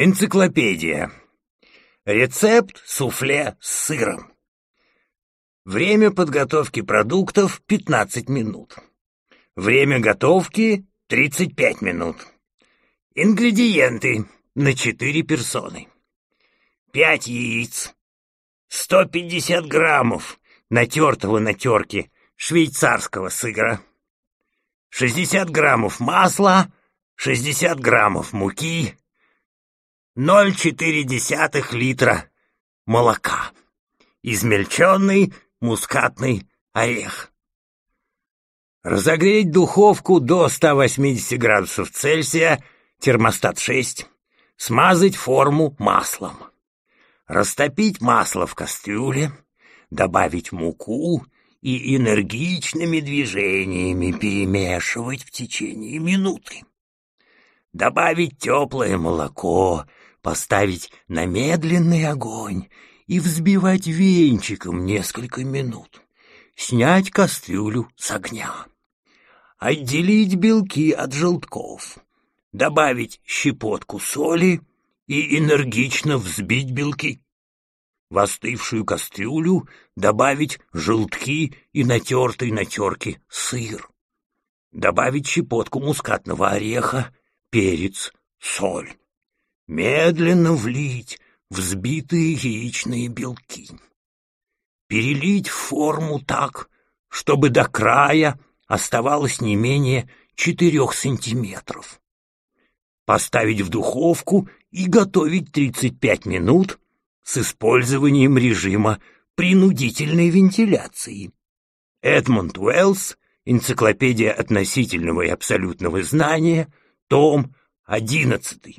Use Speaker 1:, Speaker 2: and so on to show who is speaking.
Speaker 1: Энциклопедия. Рецепт суфле с сыром. Время подготовки продуктов 15 минут. Время готовки 35 минут. Ингредиенты на 4 персоны. 5 яиц, 150 граммов натертого на терке швейцарского сыра, 60 граммов масла, 60 граммов муки, 0,4 литра молока, измельченный мускатный орех. Разогреть духовку до 180 градусов Цельсия, термостат 6, смазать форму маслом. Растопить масло в кастрюле, добавить муку и энергичными движениями перемешивать в течение минуты. Добавить теплое молоко, поставить на медленный огонь и взбивать венчиком несколько минут. Снять кастрюлю с огня. Отделить белки от желтков. Добавить щепотку соли и энергично взбить белки. В остывшую кастрюлю добавить желтки и натертый на терке сыр. Добавить щепотку мускатного ореха, перец, соль медленно влить взбитые яичные белки. Перелить форму так, чтобы до края оставалось не менее четырех сантиметров. Поставить в духовку и готовить 35 минут с использованием режима принудительной вентиляции. Эдмунд Уэллс, Энциклопедия относительного и абсолютного знания, том 11.